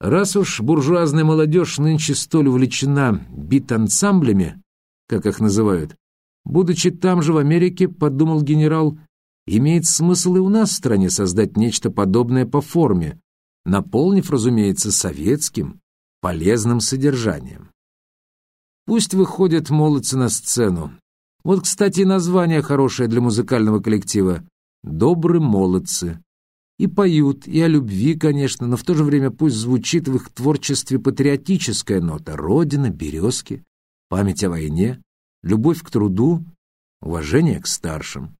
Раз уж буржуазная молодежь нынче столь увлечена бит-ансамблями, как их называют, будучи там же в Америке, подумал генерал, имеет смысл и у нас в стране создать нечто подобное по форме, наполнив, разумеется, советским, полезным содержанием. Пусть выходят молодцы на сцену. Вот, кстати, название хорошее для музыкального коллектива «Добрые молодцы». И поют, и о любви, конечно, но в то же время пусть звучит в их творчестве патриотическая нота «Родина», «Березки», память о войне, любовь к труду, уважение к старшим.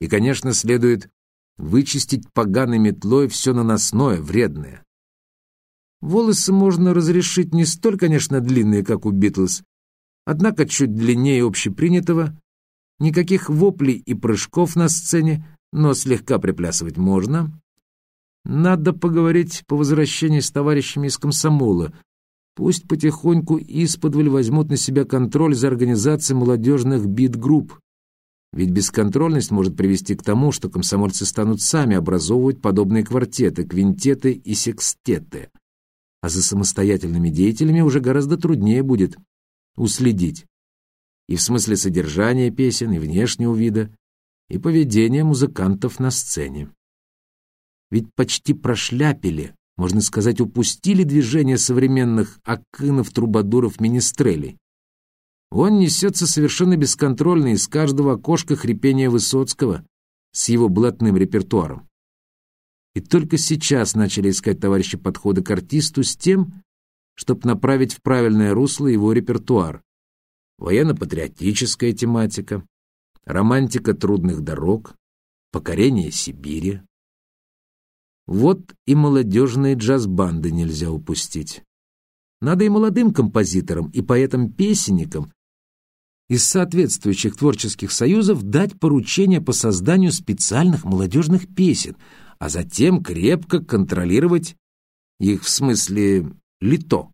И, конечно, следует вычистить поганой метлой все наносное, вредное. Волосы можно разрешить не столь, конечно, длинные, как у Битлз, однако чуть длиннее общепринятого. Никаких воплей и прыжков на сцене, но слегка приплясывать можно. Надо поговорить по возвращении с товарищами из комсомола. Пусть потихоньку исподволь возьмут на себя контроль за организацией молодежных бит-групп. Ведь бесконтрольность может привести к тому, что комсомольцы станут сами образовывать подобные квартеты, квинтеты и секстеты. А за самостоятельными деятелями уже гораздо труднее будет уследить. И в смысле содержания песен, и внешнего вида, и поведения музыкантов на сцене. Ведь почти прошляпили, можно сказать, упустили движение современных акынов, трубадуров, министрелей. Он несется совершенно бесконтрольно из каждого окошка хрипения Высоцкого с его блатным репертуаром. И только сейчас начали искать товарищи подходы к артисту с тем, чтобы направить в правильное русло его репертуар. Военно-патриотическая тематика, романтика трудных дорог, покорение Сибири. Вот и молодежные джаз-банды нельзя упустить. Надо и молодым композиторам, и поэтам-песенникам из соответствующих творческих союзов дать поручение по созданию специальных молодежных песен, а затем крепко контролировать их в смысле лито.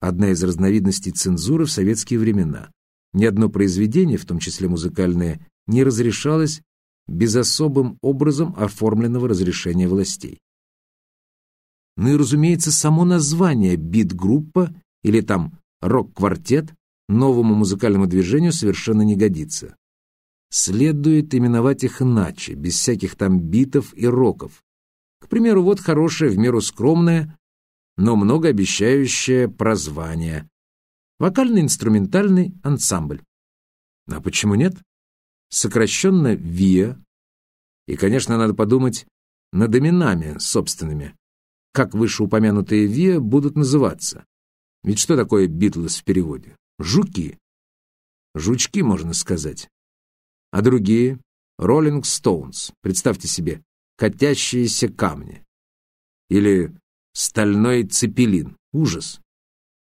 Одна из разновидностей цензуры в советские времена. Ни одно произведение, в том числе музыкальное, не разрешалось без особым образом оформленного разрешения властей. Ну и, разумеется, само название «бит-группа» или там «рок-квартет» новому музыкальному движению совершенно не годится. Следует именовать их иначе, без всяких там битов и роков. К примеру, вот хорошее, в меру скромное, но многообещающее прозвание Вокально-инструментальный ансамбль. А почему нет? Сокращенно ВИА. И, конечно, надо подумать над именами собственными. Как вышеупомянутые ВИА будут называться? Ведь что такое Битлз в переводе? Жуки. Жучки, можно сказать. А другие? Роллинг Стоунс. Представьте себе, катящиеся камни. Или стальной цепелин. Ужас.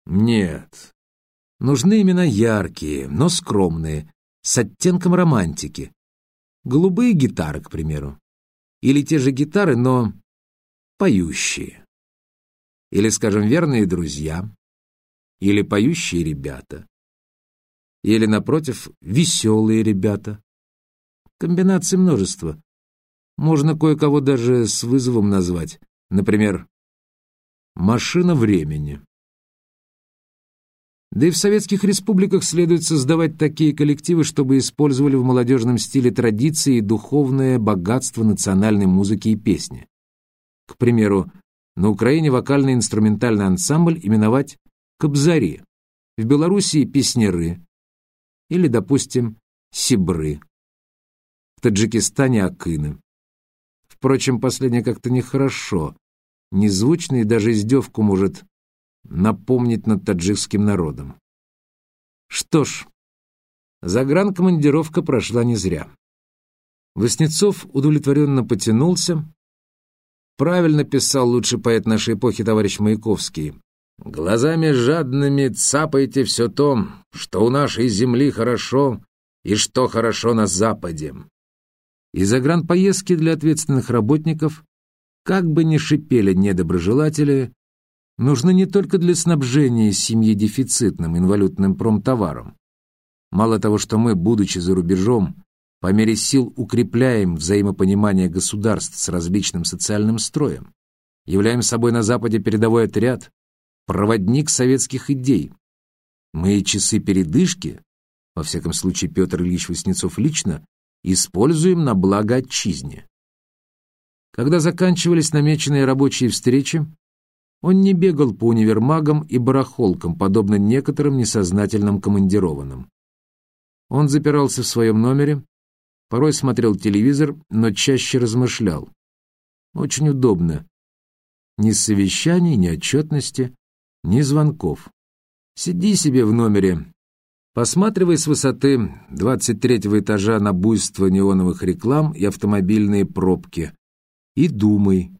Нет, Нужны имена яркие, но скромные, с оттенком романтики. Голубые гитары, к примеру. Или те же гитары, но поющие. Или, скажем, верные друзья. Или поющие ребята. Или, напротив, веселые ребята. Комбинаций множество. Можно кое-кого даже с вызовом назвать. Например, «Машина времени». Да и в советских республиках следует создавать такие коллективы, чтобы использовали в молодежном стиле традиции и духовное богатство национальной музыки и песни. К примеру, на Украине вокально-инструментальный ансамбль именовать «Кобзари», в Белоруссии «Песняры» или, допустим, «Сибры», в Таджикистане «Акыны». Впрочем, последнее как-то нехорошо, незвучно и даже издевку может напомнить над таджикским народом. Что ж, загранкомандировка прошла не зря. Воснецов удовлетворенно потянулся. Правильно писал лучший поэт нашей эпохи товарищ Маяковский. «Глазами жадными цапайте все то, что у нашей земли хорошо и что хорошо на Западе». И загранпоездки для ответственных работников, как бы ни шипели недоброжелатели, нужны не только для снабжения семьи дефицитным инвалютным промтоваром. Мало того, что мы, будучи за рубежом, по мере сил укрепляем взаимопонимание государств с различным социальным строем, являем собой на Западе передовой отряд, проводник советских идей. Мы часы передышки, во всяком случае Петр Ильич Васнецов лично, используем на благо отчизне. Когда заканчивались намеченные рабочие встречи, он не бегал по универмагам и барахолкам, подобно некоторым несознательным командированным. Он запирался в своем номере, порой смотрел телевизор, но чаще размышлял. Очень удобно. Ни совещаний, ни отчетности, ни звонков. Сиди себе в номере, посматривай с высоты 23-го этажа на буйство неоновых реклам и автомобильные пробки и думай.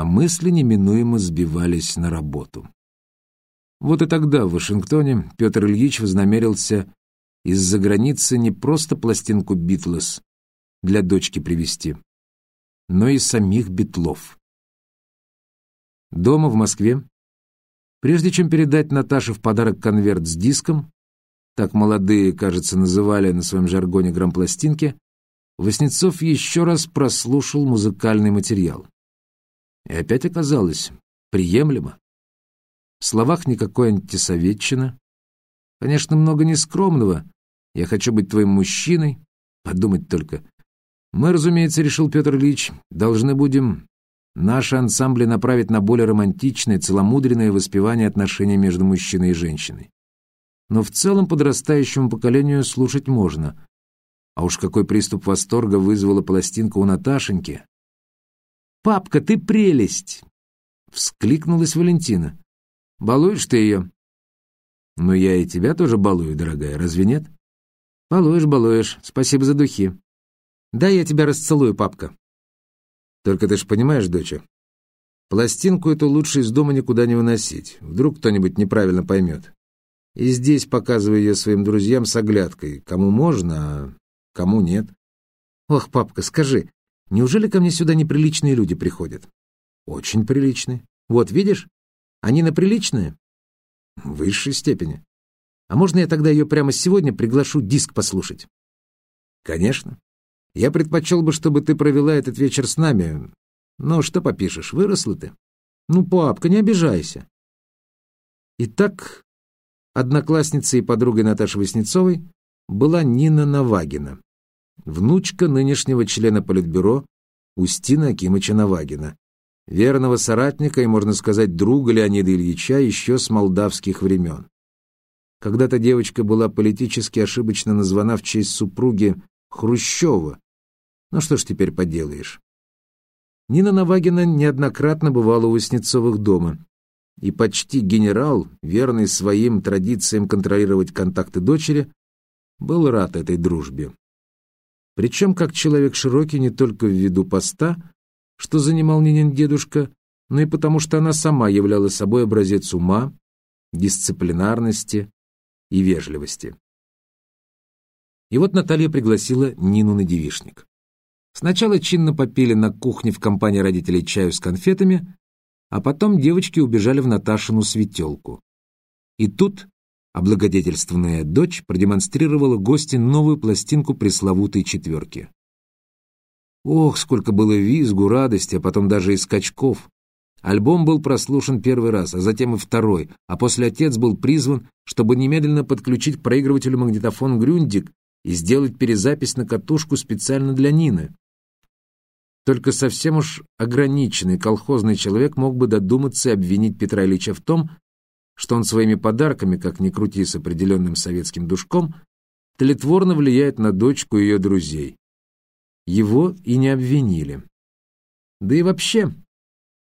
А мысли неминуемо сбивались на работу. Вот и тогда в Вашингтоне Петр Ильич вознамерился из-за границы не просто пластинку «Битлз» для дочки привезти, но и самих Битлов. Дома в Москве, прежде чем передать Наташе в подарок конверт с диском, так молодые, кажется, называли на своем жаргоне грампластинки, Васнецов еще раз прослушал музыкальный материал. И опять оказалось приемлемо. В словах никакой антисоветчины. Конечно, много нескромного. Я хочу быть твоим мужчиной. Подумать только. Мы, разумеется, решил Петр Ильич, должны будем наши ансамбли направить на более романтичное, целомудренное воспевание отношений между мужчиной и женщиной. Но в целом подрастающему поколению слушать можно, а уж какой приступ восторга вызвала пластинка у Наташеньки. «Папка, ты прелесть!» — вскликнулась Валентина. «Балуешь ты ее?» «Ну, я и тебя тоже балую, дорогая, разве нет?» «Балуешь, балуешь. Спасибо за духи. Да, я тебя расцелую, папка». «Только ты ж понимаешь, доча, пластинку эту лучше из дома никуда не выносить. Вдруг кто-нибудь неправильно поймет. И здесь показываю ее своим друзьям с оглядкой. Кому можно, а кому нет. Ох, папка, скажи, неужели ко мне сюда неприличные люди приходят? Очень приличные. Вот, видишь? Они на приличные? В высшей степени. А можно я тогда ее прямо сегодня приглашу диск послушать? Конечно. Я предпочел бы, чтобы ты провела этот вечер с нами. Но что попишешь, выросла ты. Ну, папка, не обижайся. Итак, одноклассницей и подругой Наташи Васнецовой была Нина Навагина, внучка нынешнего члена Политбюро Устина Акимыча Навагина, верного соратника и, можно сказать, друга Леонида Ильича еще с молдавских времен. Когда-то девочка была политически ошибочно названа в честь супруги Хрущева. Ну что ж теперь поделаешь. Нина Навагина неоднократно бывала у Васнецовых дома, и почти генерал, верный своим традициям контролировать контакты дочери, был рад этой дружбе. Причем как человек широкий не только в виду поста, что занимал Нинин дедушка, но и потому, что она сама являла собой образец ума, дисциплинарности и вежливости. И вот Наталья пригласила Нину на девишник. Сначала чинно попили на кухне в компании родителей чаю с конфетами, а потом девочки убежали в Наташину светелку. И тут Облагодетельствованная дочь продемонстрировала гости новую пластинку пресловутой четверки. Ох, сколько было визгу, радости, а потом даже и скачков. Альбом был прослушан первый раз, а затем и второй, а после отец был призван, чтобы немедленно подключить к проигрывателю магнитофон «Грюндик» и сделать перезапись на катушку специально для Нины. Только совсем уж ограниченный колхозный человек мог бы додуматься и обвинить Петра Ильича в том, что он своими подарками, как ни крути с определенным советским душком, тлетворно влияет на дочку и ее друзей. Его и не обвинили. Да и вообще,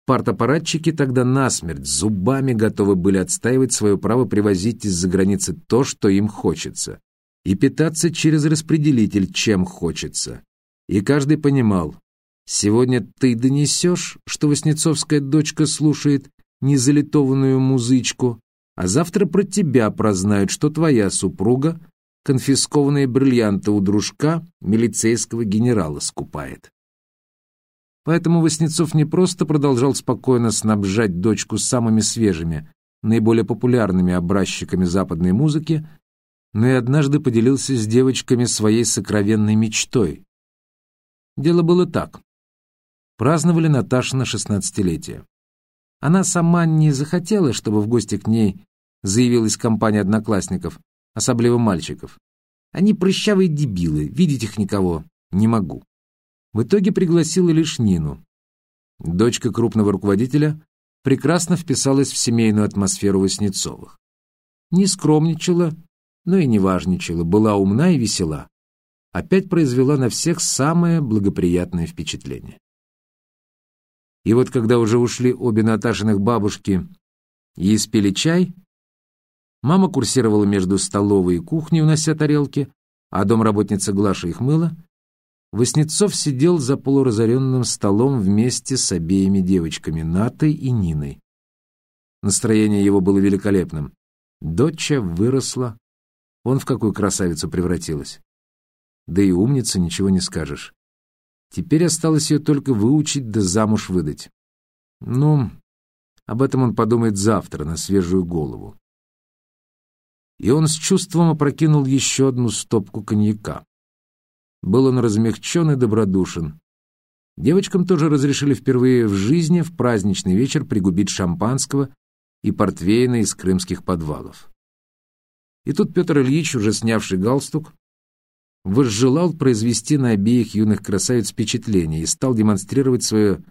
партаппаратчики тогда насмерть зубами готовы были отстаивать свое право привозить из-за границы то, что им хочется, и питаться через распределитель, чем хочется. И каждый понимал, сегодня ты донесешь, что Васнецовская дочка слушает незалитованную музычку, а завтра про тебя прознают, что твоя супруга конфискованные бриллианты у дружка милицейского генерала скупает. Поэтому Васнецов не просто продолжал спокойно снабжать дочку самыми свежими, наиболее популярными образчиками западной музыки, но и однажды поделился с девочками своей сокровенной мечтой. Дело было так. праздновали Наташина шестнадцатилетие. Она сама не захотела, чтобы в гости к ней заявилась компания одноклассников, особливо мальчиков. Они прыщавые дебилы, видеть их никого не могу. В итоге пригласила лишь Нину. Дочка крупного руководителя прекрасно вписалась в семейную атмосферу Васнецовых. Не скромничала, но и не важничала, была умна и весела. Опять произвела на всех самое благоприятное впечатление. И вот когда уже ушли обе Наташиных бабушки и испили чай, мама курсировала между столовой и кухней, унося тарелки, а домработница Глаша их мыла, Воснецов сидел за полуразоренным столом вместе с обеими девочками, Натой и Ниной. Настроение его было великолепным. Доча выросла, он в какую красавицу превратилась. Да и умница, ничего не скажешь. Теперь осталось ее только выучить да замуж выдать. Ну, об этом он подумает завтра, на свежую голову. И он с чувством опрокинул еще одну стопку коньяка. Был он размягчен и добродушен. Девочкам тоже разрешили впервые в жизни в праздничный вечер пригубить шампанского и портвейна из крымских подвалов. И тут Петр Ильич, уже снявший галстук, возжелал произвести на обеих юных красавиц впечатление и стал демонстрировать свое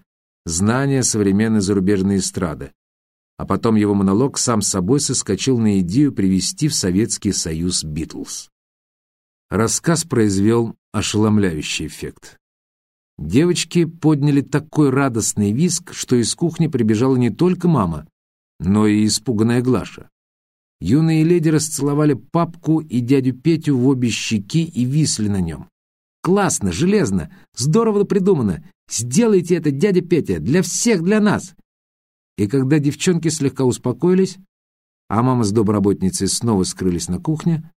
знание современной зарубежной эстрады. А потом его монолог сам собой соскочил на идею привести в Советский Союз Битлз. Рассказ произвел ошеломляющий эффект. Девочки подняли такой радостный визг, что из кухни прибежала не только мама, но и испуганная Глаша. Юные леди расцеловали папку и дядю Петю в обе щеки и висли на нем. «Классно, железно, здорово придумано! Сделайте это, дядя Петя, для всех, для нас!» И когда девчонки слегка успокоились, а мама с домработницей снова скрылись на кухне,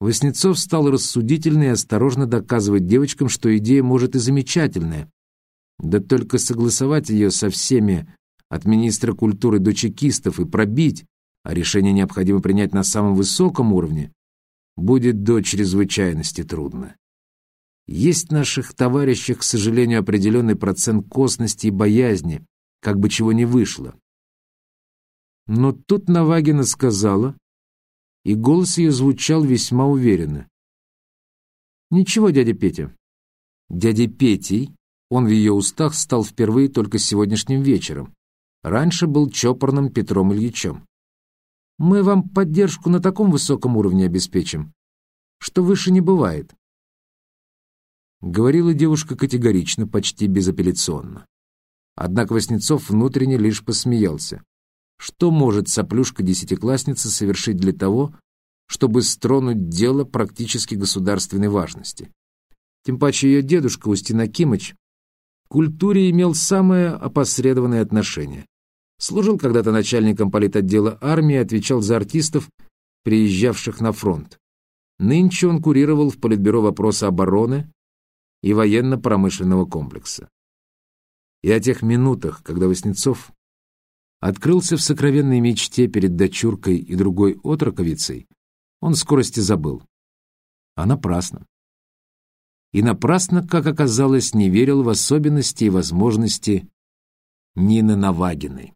Васнецов стал рассудительно и осторожно доказывать девочкам, что идея может и замечательная. Да только согласовать ее со всеми, от министра культуры до чекистов, и пробить, а решение необходимо принять на самом высоком уровне, будет до чрезвычайности трудно. Есть в наших товарищах, к сожалению, определенный процент косности и боязни, как бы чего не вышло. Но тут Навагина сказала, и голос ее звучал весьма уверенно. «Ничего, дядя Петя». Дядя Петей, он в ее устах стал впервые только сегодняшним вечером. Раньше был чопорным Петром Ильичем. Мы вам поддержку на таком высоком уровне обеспечим, что выше не бывает. Говорила девушка категорично, почти безапелляционно. Однако Васнецов внутренне лишь посмеялся. Что может соплюшка-десятиклассница совершить для того, чтобы стронуть дело практически государственной важности? Тем паче ее дедушка Устин Акимыч к культуре имел самое опосредованное отношение. Служил когда-то начальником политотдела армии, отвечал за артистов, приезжавших на фронт. Нынче он курировал в Политбюро вопросы обороны и военно-промышленного комплекса. И о тех минутах, когда Васнецов открылся в сокровенной мечте перед дочуркой и другой отроковицей, он скорости забыл. А напрасно. И напрасно, как оказалось, не верил в особенности и возможности Нины Навагиной.